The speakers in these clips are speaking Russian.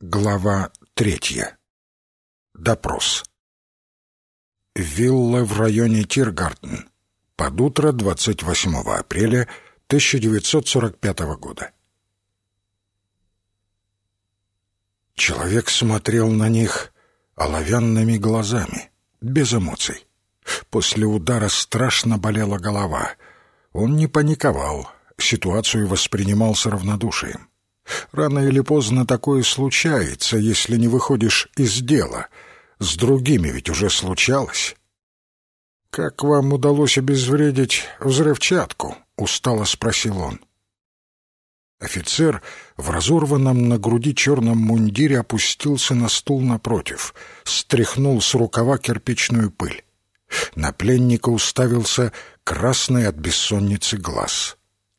Глава третья. Допрос. Вилла в районе Тиргартен. Под утро 28 апреля 1945 года. Человек смотрел на них оловянными глазами, без эмоций. После удара страшно болела голова. Он не паниковал, ситуацию воспринимал с равнодушием. Рано или поздно такое случается, если не выходишь из дела. С другими ведь уже случалось. «Как вам удалось обезвредить взрывчатку?» — устало спросил он. Офицер в разорванном на груди черном мундире опустился на стул напротив, стряхнул с рукава кирпичную пыль. На пленника уставился красный от бессонницы глаз.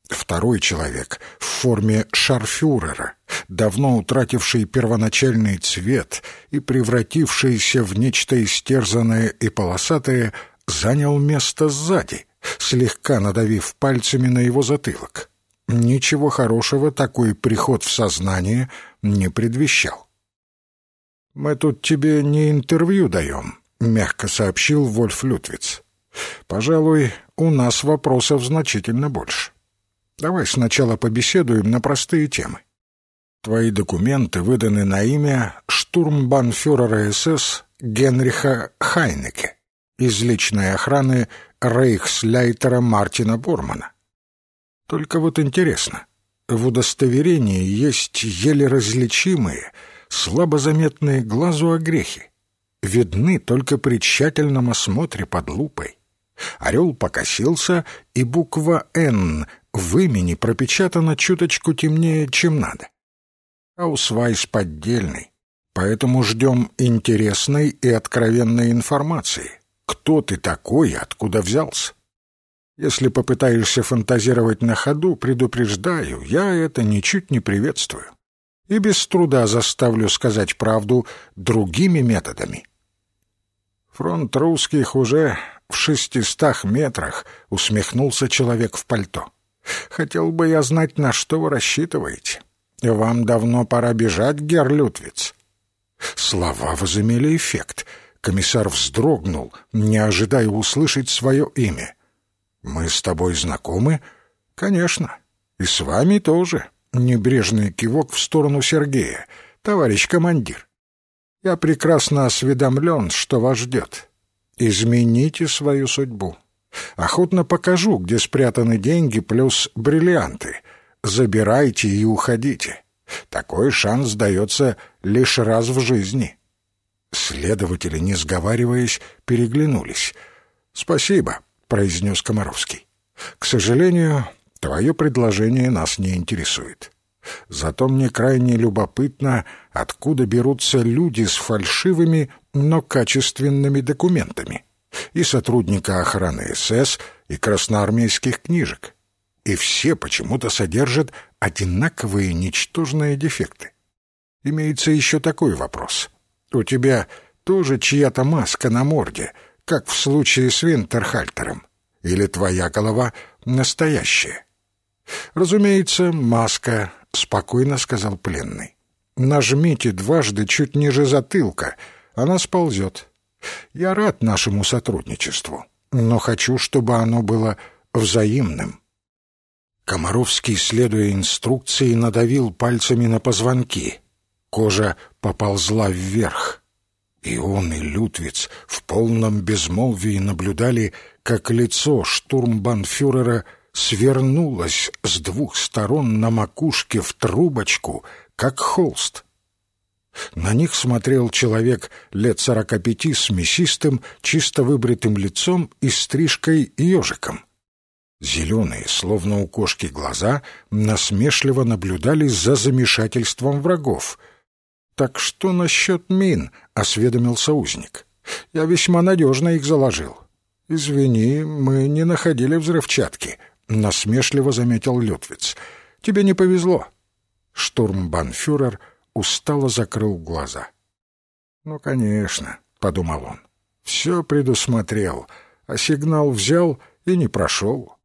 Второй человек в форме шарфюрера, давно утративший первоначальный цвет и превратившийся в нечто истерзанное и полосатое, занял место сзади, слегка надавив пальцами на его затылок. Ничего хорошего такой приход в сознание не предвещал. «Мы тут тебе не интервью даем», — мягко сообщил Вольф Лютвиц. «Пожалуй, у нас вопросов значительно больше». Давай сначала побеседуем на простые темы. Твои документы выданы на имя штурмбанфюрера СС Генриха Хайнеке из личной охраны рейхсляйтера Мартина Бормана. Только вот интересно, в удостоверении есть еле различимые, слабо заметные глазу огрехи. Видны только при тщательном осмотре под лупой. Орел покосился, и буква «Н» в имени пропечатано чуточку темнее, чем надо. Аусвайс поддельный, поэтому ждем интересной и откровенной информации. Кто ты такой и откуда взялся? Если попытаешься фантазировать на ходу, предупреждаю, я это ничуть не приветствую. И без труда заставлю сказать правду другими методами. Фронт русских уже в шестистах метрах, усмехнулся человек в пальто. Хотел бы я знать, на что вы рассчитываете. Вам давно пора бежать, Герр Лютвиц. Слова возымели эффект. Комиссар вздрогнул, не ожидая услышать свое имя. «Мы с тобой знакомы?» «Конечно. И с вами тоже». Небрежный кивок в сторону Сергея. «Товарищ командир, я прекрасно осведомлен, что вас ждет. Измените свою судьбу. Охотно покажу, где спрятаны деньги плюс бриллианты. Забирайте и уходите. Такой шанс дается лишь раз в жизни». Следователи, не сговариваясь, переглянулись. «Спасибо», — произнес Комаровский. «К сожалению, твое предложение нас не интересует. Зато мне крайне любопытно, откуда берутся люди с фальшивыми, но качественными документами и сотрудника охраны СС, и красноармейских книжек. И все почему-то содержат одинаковые ничтожные дефекты. Имеется еще такой вопрос. У тебя тоже чья-то маска на морде, как в случае с Винтерхальтером? Или твоя голова настоящая? Разумеется, маска, — спокойно сказал пленный. Нажмите дважды чуть ниже затылка, она сползет. Я рад нашему сотрудничеству, но хочу, чтобы оно было взаимным. Комаровский, следуя инструкции, надавил пальцами на позвонки. Кожа поползла вверх. И он, и Лютвиц в полном безмолвии наблюдали, как лицо штурмбанфюрера свернулось с двух сторон на макушке в трубочку, как холст. На них смотрел человек лет сорока пяти с мясистым, чисто выбритым лицом и стрижкой ежиком. Зеленые, словно у кошки, глаза насмешливо наблюдали за замешательством врагов. «Так что насчет мин?» — осведомился узник. «Я весьма надежно их заложил». «Извини, мы не находили взрывчатки», — насмешливо заметил Лютвиц. «Тебе не повезло». Штурмбанфюрер устало закрыл глаза. «Ну, конечно», — подумал он, — «все предусмотрел, а сигнал взял и не прошел.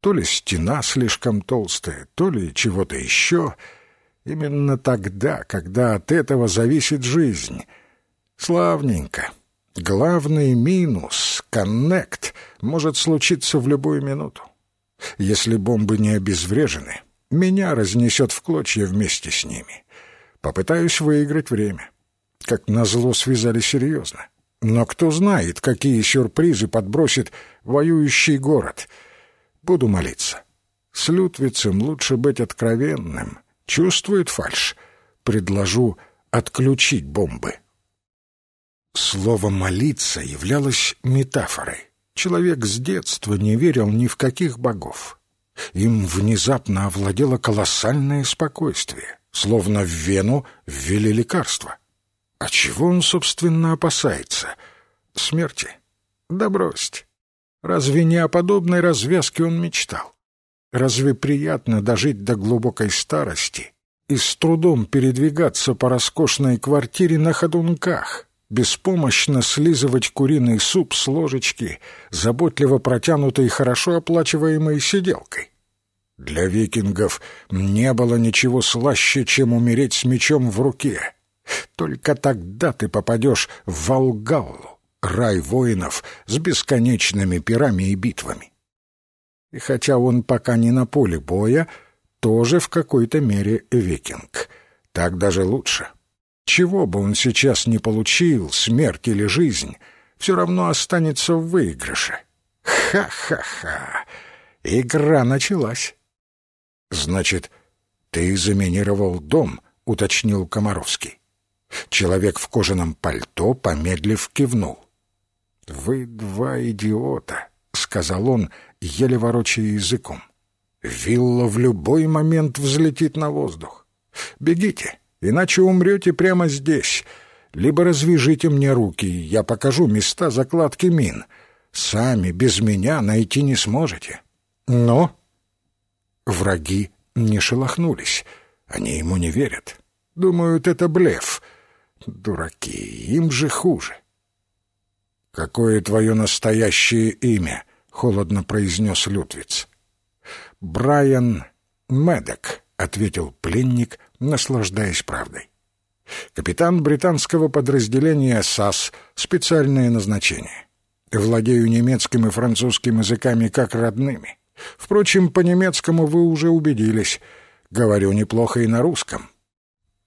То ли стена слишком толстая, то ли чего-то еще. Именно тогда, когда от этого зависит жизнь. Славненько. Главный минус — коннект — может случиться в любую минуту. Если бомбы не обезврежены, меня разнесет в клочья вместе с ними. Попытаюсь выиграть время. Как назло связали серьезно. Но кто знает, какие сюрпризы подбросит воюющий город. Буду молиться. С Лютвицем лучше быть откровенным. Чувствует фальш. Предложу отключить бомбы. Слово «молиться» являлось метафорой. Человек с детства не верил ни в каких богов. Им внезапно овладело колоссальное спокойствие, словно в вену ввели лекарство. А чего он, собственно, опасается? Смерти? Да бросьте. Разве не о подобной развязке он мечтал? Разве приятно дожить до глубокой старости и с трудом передвигаться по роскошной квартире на ходунках, беспомощно слизывать куриный суп с ложечки, заботливо протянутой хорошо оплачиваемой сиделкой. Для викингов не было ничего слаще, чем умереть с мечом в руке. Только тогда ты попадешь в Волгаллу, рай воинов с бесконечными пирами и битвами. И хотя он пока не на поле боя, тоже в какой-то мере викинг. Так даже лучше. Чего бы он сейчас не получил, смерть или жизнь, все равно останется в выигрыше. Ха-ха-ха! Игра началась. «Значит, ты заминировал дом?» — уточнил Комаровский. Человек в кожаном пальто, помедлив, кивнул. «Вы два идиота», — сказал он, еле ворочая языком. «Вилла в любой момент взлетит на воздух. Бегите, иначе умрете прямо здесь. Либо развяжите мне руки, я покажу места закладки мин. Сами без меня найти не сможете. Но...» Враги не шелохнулись. Они ему не верят. Думают, это блеф. Дураки, им же хуже. «Какое твое настоящее имя?» — холодно произнес Лютвиц. «Брайан Медок», — ответил пленник, наслаждаясь правдой. «Капитан британского подразделения САС, специальное назначение. Владею немецким и французским языками как родными. Впрочем, по-немецкому вы уже убедились. Говорю неплохо и на русском.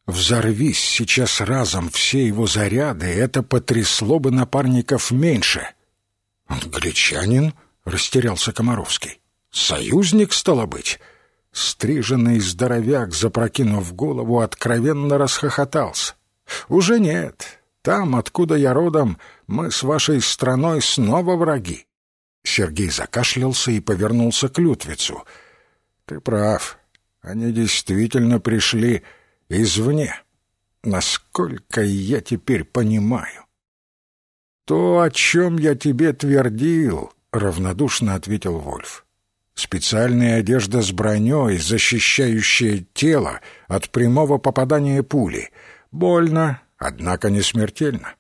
Взорвись сейчас разом все его заряды, это потрясло бы напарников меньше. «Англичанин?» — растерялся Комаровский. «Союзник, стало быть?» Стриженный здоровяк, запрокинув голову, откровенно расхохотался. «Уже нет. Там, откуда я родом, мы с вашей страной снова враги. Сергей закашлялся и повернулся к Лютвицу. «Ты прав. Они действительно пришли извне. Насколько я теперь понимаю?» «То, о чем я тебе твердил», — равнодушно ответил Вольф. «Специальная одежда с броней, защищающая тело от прямого попадания пули. Больно, однако не смертельно.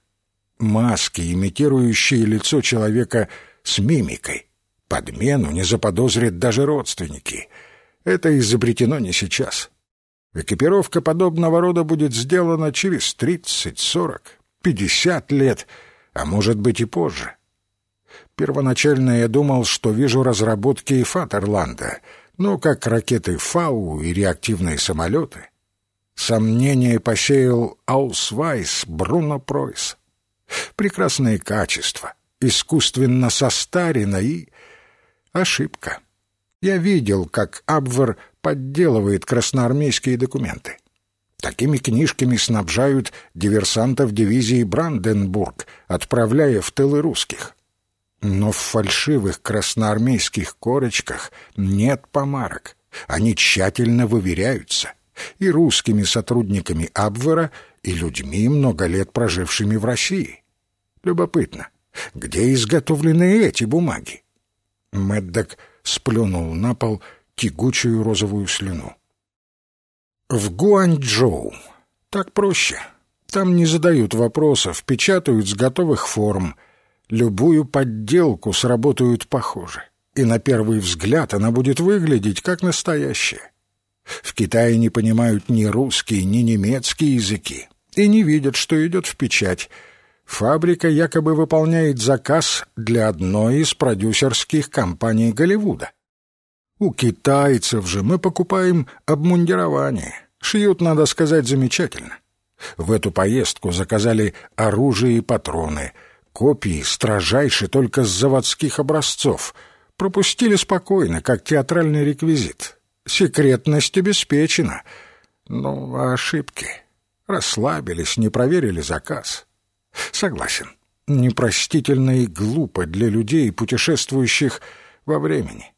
Маски, имитирующие лицо человека с мимикой. Подмену не заподозрят даже родственники. Это изобретено не сейчас. Экипировка подобного рода будет сделана через тридцать, сорок, пятьдесят лет, а может быть и позже. Первоначально я думал, что вижу разработки Фатерланда, ну, как ракеты «Фау» и реактивные самолеты. Сомнение посеял Аусвайс Бруно Пройс. Прекрасные качества, искусственно состарена и... Ошибка. Я видел, как Абвер подделывает красноармейские документы. Такими книжками снабжают диверсантов дивизии Бранденбург, отправляя в тылы русских. Но в фальшивых красноармейских корочках нет помарок. Они тщательно выверяются и русскими сотрудниками Абвера, и людьми, много лет прожившими в России. Любопытно, где изготовлены эти бумаги? Мэддок сплюнул на пол тягучую розовую слюну. В Гуанчжоу. Так проще. Там не задают вопросов, печатают с готовых форм. Любую подделку сработают похоже. И на первый взгляд она будет выглядеть как настоящая. В Китае не понимают ни русский, ни немецкий языки и не видят, что идет в печать. Фабрика якобы выполняет заказ для одной из продюсерских компаний Голливуда. У китайцев же мы покупаем обмундирование. Шьют, надо сказать, замечательно. В эту поездку заказали оружие и патроны, копии строжайше только с заводских образцов. Пропустили спокойно, как театральный реквизит. Секретность обеспечена. Ну, а ошибки. Расслабились, не проверили заказ. Согласен. Непростительно и глупо для людей, путешествующих во времени.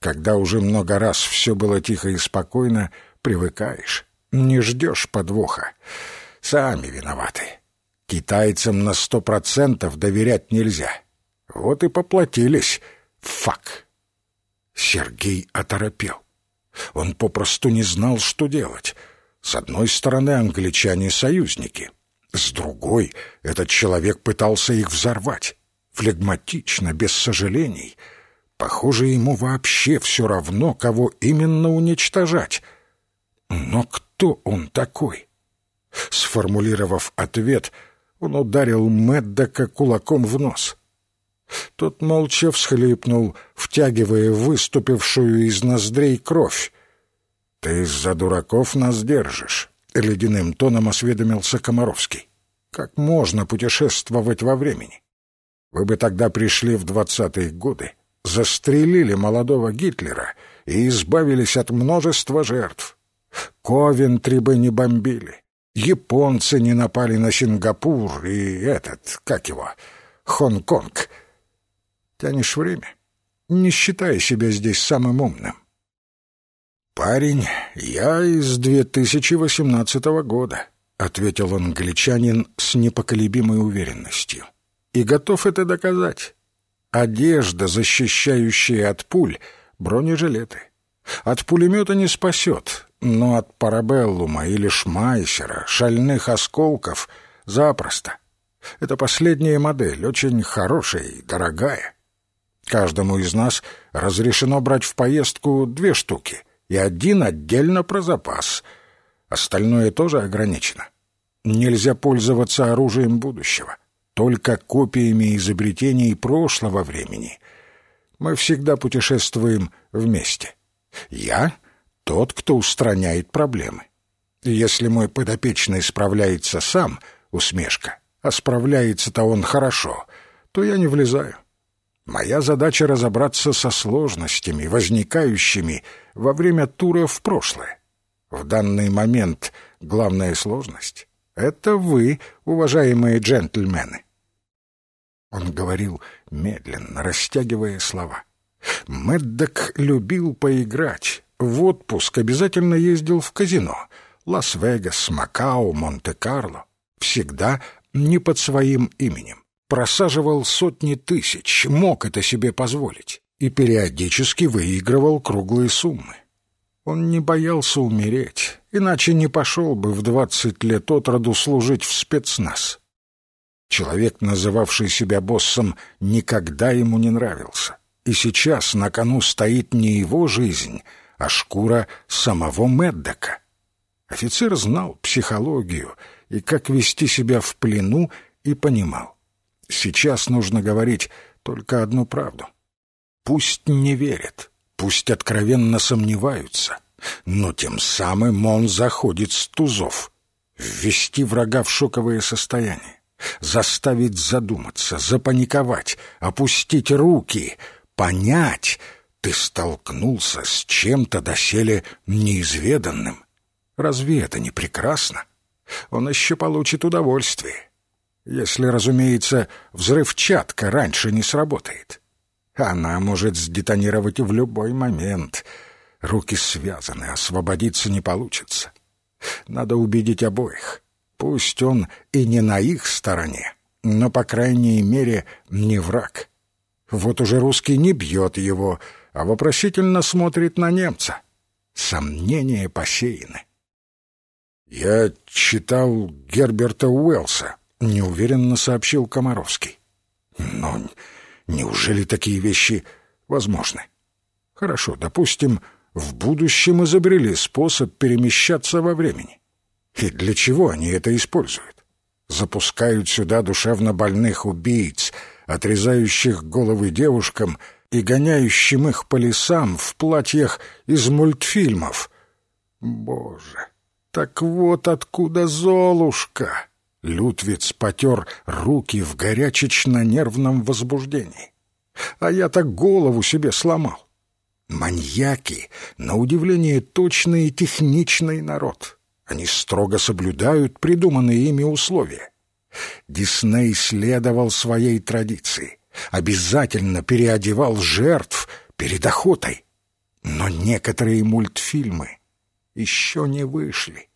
Когда уже много раз все было тихо и спокойно, привыкаешь, не ждешь подвоха. Сами виноваты. Китайцам на сто процентов доверять нельзя. Вот и поплатились. Фак. Сергей оторопел. Он попросту не знал, что делать. С одной стороны, англичане — союзники. С другой, этот человек пытался их взорвать. Флегматично, без сожалений. Похоже, ему вообще все равно, кого именно уничтожать. Но кто он такой? Сформулировав ответ, он ударил Мэддока кулаком в нос. Тот молча всхлипнул, втягивая выступившую из ноздрей кровь. «Ты из-за дураков нас держишь», — ледяным тоном осведомился Комаровский. «Как можно путешествовать во времени? Вы бы тогда пришли в двадцатые годы, застрелили молодого Гитлера и избавились от множества жертв. Ковентри бы не бомбили, японцы не напали на Сингапур и этот, как его, Хонконг. Тянешь время, не считая себя здесь самым умным. «Парень, я из 2018 года», — ответил англичанин с непоколебимой уверенностью. «И готов это доказать. Одежда, защищающая от пуль, бронежилеты. От пулемета не спасет, но от парабеллума или шмайсера, шальных осколков — запросто. Это последняя модель, очень хорошая и дорогая. Каждому из нас разрешено брать в поездку две штуки и один отдельно про запас. Остальное тоже ограничено. Нельзя пользоваться оружием будущего, только копиями изобретений прошлого времени. Мы всегда путешествуем вместе. Я тот, кто устраняет проблемы. Если мой подопечный справляется сам, усмешка, а справляется-то он хорошо, то я не влезаю. Моя задача разобраться со сложностями, возникающими во время тура в прошлое. В данный момент главная сложность — это вы, уважаемые джентльмены. Он говорил медленно, растягивая слова. Мэддок любил поиграть, в отпуск обязательно ездил в казино. Лас-Вегас, Макао, Монте-Карло. Всегда не под своим именем. Просаживал сотни тысяч, мог это себе позволить. И периодически выигрывал круглые суммы. Он не боялся умереть, иначе не пошел бы в двадцать лет от роду служить в спецназ. Человек, называвший себя боссом, никогда ему не нравился. И сейчас на кону стоит не его жизнь, а шкура самого Меддока. Офицер знал психологию и как вести себя в плену и понимал. Сейчас нужно говорить только одну правду. Пусть не верят, пусть откровенно сомневаются, но тем самым он заходит с тузов. Ввести врага в шоковое состояние, заставить задуматься, запаниковать, опустить руки, понять — ты столкнулся с чем-то доселе неизведанным. Разве это не прекрасно? Он еще получит удовольствие. Если, разумеется, взрывчатка раньше не сработает. Она может сдетонировать в любой момент. Руки связаны, освободиться не получится. Надо убедить обоих. Пусть он и не на их стороне, но, по крайней мере, не враг. Вот уже русский не бьет его, а вопросительно смотрит на немца. Сомнения посеяны. «Я читал Герберта Уэллса», — неуверенно сообщил Комаровский. «Но неужели такие вещи возможны? Хорошо, допустим, в будущем изобрели способ перемещаться во времени. И для чего они это используют? Запускают сюда душевно больных убийц, отрезающих головы девушкам и гоняющим их по лесам в платьях из мультфильмов. Боже, так вот откуда Золушка! Лютвиц потер руки в горячечно-нервном возбуждении. А я так голову себе сломал. Маньяки, на удивление, точный и техничный народ. Они строго соблюдают придуманные ими условия. Дисней следовал своей традиции. Обязательно переодевал жертв перед охотой. Но некоторые мультфильмы еще не вышли.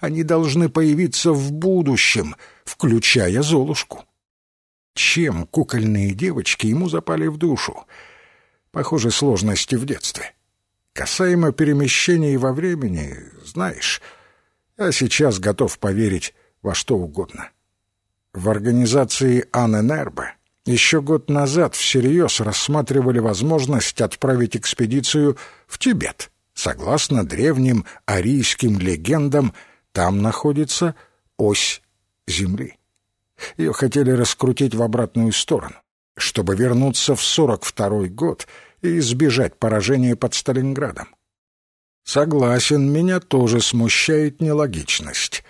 Они должны появиться в будущем, включая Золушку. Чем кукольные девочки ему запали в душу? Похоже, сложности в детстве. Касаемо перемещений во времени, знаешь, я сейчас готов поверить во что угодно. В организации Анэнербе еще год назад всерьез рассматривали возможность отправить экспедицию в Тибет. Согласно древним арийским легендам, там находится ось Земли. Ее хотели раскрутить в обратную сторону, чтобы вернуться в 42 год и избежать поражения под Сталинградом. Согласен, меня тоже смущает нелогичность.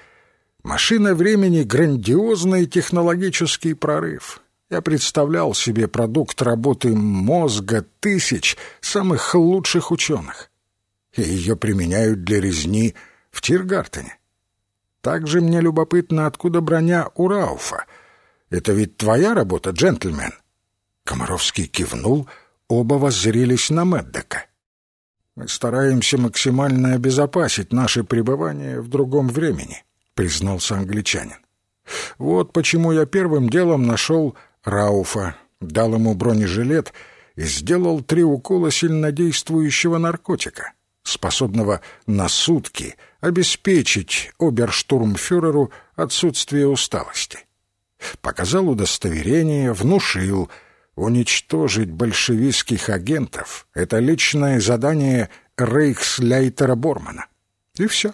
Машина времени — грандиозный технологический прорыв. Я представлял себе продукт работы мозга тысяч самых лучших ученых. И ее применяют для резни в Тиргартене. Также мне любопытно, откуда броня у Рауфа. Это ведь твоя работа, джентльмен?» Комаровский кивнул, оба воззрелись на Мэддека. «Мы стараемся максимально обезопасить наше пребывание в другом времени», — признался англичанин. «Вот почему я первым делом нашел Рауфа, дал ему бронежилет и сделал три укола сильнодействующего наркотика, способного на сутки — обеспечить оберштурмфюреру отсутствие усталости. Показал удостоверение, внушил уничтожить большевистских агентов — это личное задание рейхсляйтера Бормана. И все.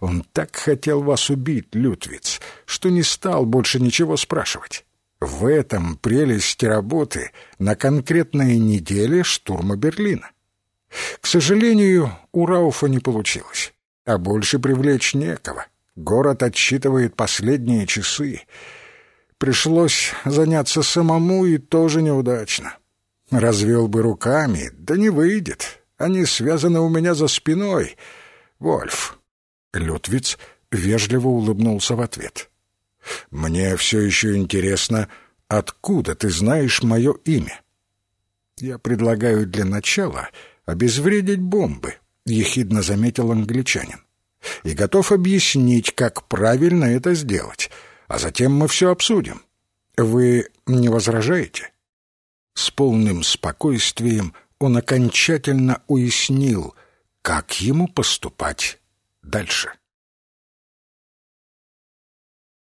Он так хотел вас убить, Лютвиц, что не стал больше ничего спрашивать. В этом прелесть работы на конкретной неделе штурма Берлина. К сожалению, у Рауфа не получилось а больше привлечь некого. Город отсчитывает последние часы. Пришлось заняться самому, и тоже неудачно. Развел бы руками, да не выйдет. Они связаны у меня за спиной. Вольф. Лютвиц вежливо улыбнулся в ответ. «Мне все еще интересно, откуда ты знаешь мое имя?» «Я предлагаю для начала обезвредить бомбы», — ехидно заметил англичанин. «И готов объяснить, как правильно это сделать, а затем мы все обсудим. Вы не возражаете?» С полным спокойствием он окончательно уяснил, как ему поступать дальше.